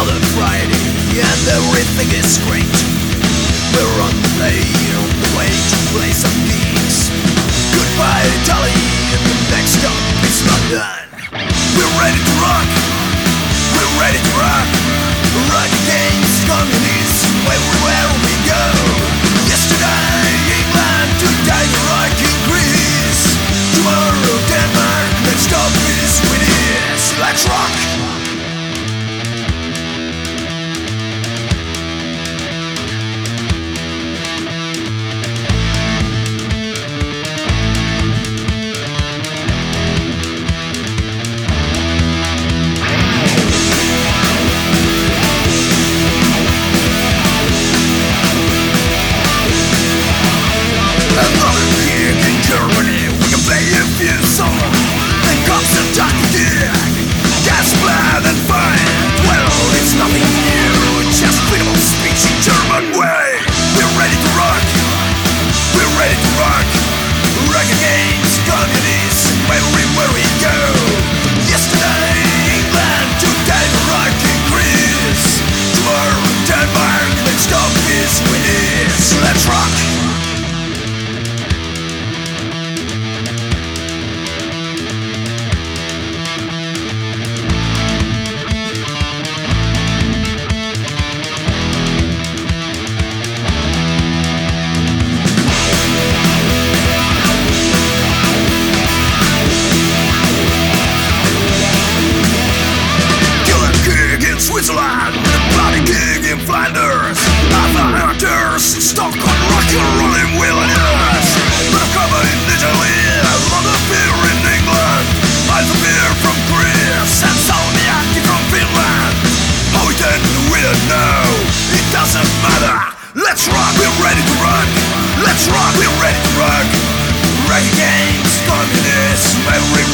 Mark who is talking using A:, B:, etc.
A: another Friday and everything is great. We're on the play, on the way to play some games Goodbye Italy, and the next stop is London. We're ready to rock, we're ready to rock. Rock against communists everywhere we go. Yesterday England, today Iraq and Greece. Tomorrow Denmark, next stop is Sweden Let's rock! Let's rock, we're ready to rock. Let's rock, we're ready to rock. Rock against communists go.